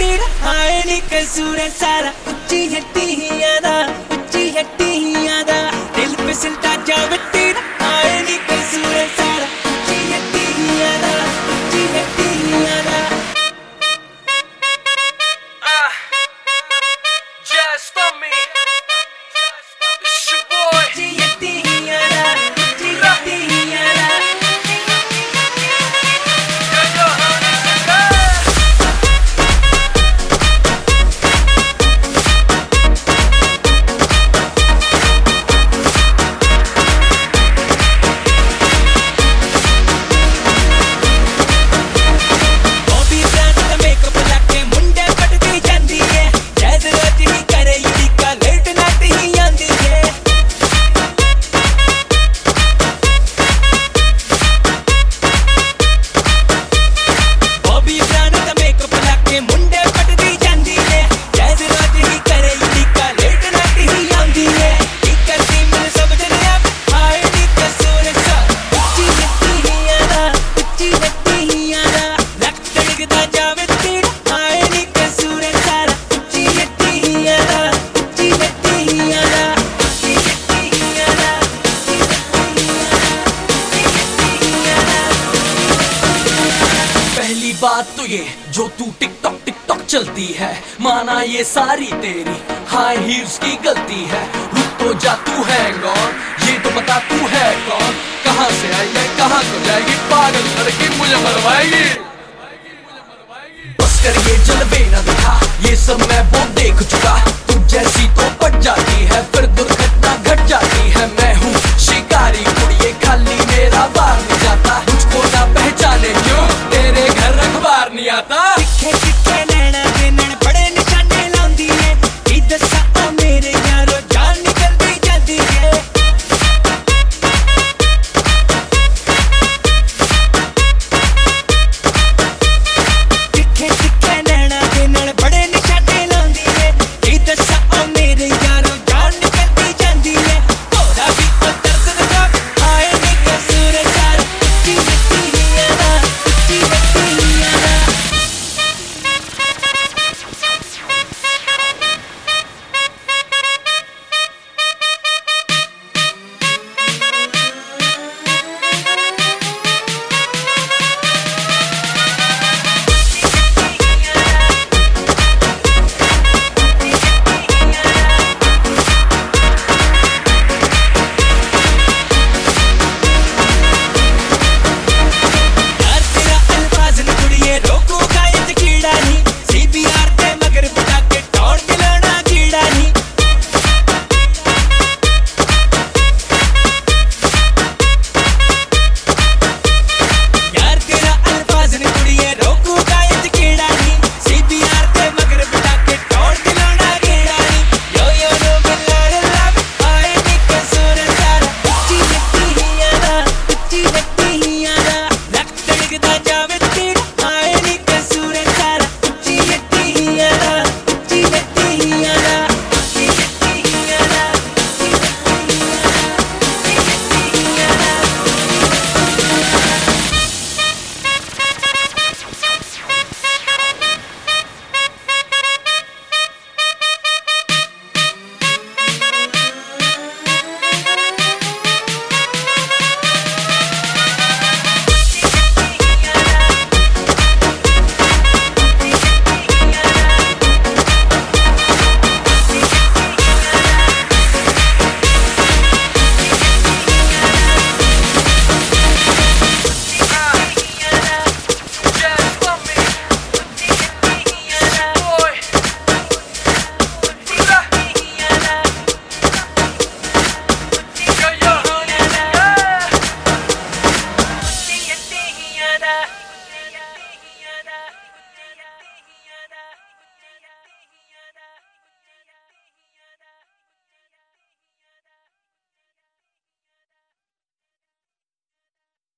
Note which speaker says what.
Speaker 1: ਤੇਰਾ ਆਏ ਨੀ ਕਸੂਰ ਸਾਰਾ। ਉੱਚੀ ਹੱਟੀਆਂ ਦਾ, ਉੱਚੀ ਹੱਟੀਆਂ ਦਾ। ਦਿਲ ਪਿਸਲਦਾ ਜਾਵੇ ਤੇਰਾ ਆਏ ਨੀ ਕਸੂਰ
Speaker 2: बात तो ये, जो तू टिकटॉक टिकटॉक चलती है। माना ये सारी तेरी हाई हील्स की गलती है। रुक तो जा, तू है कौन ये तो बता तू है कौन कहाँ से आई है, कहाँ को जाएगी? पागल करके मुझे मरवाएगी। बस कर ये जलवे ना दिखा, ये सब मैं बहुत देख चुका।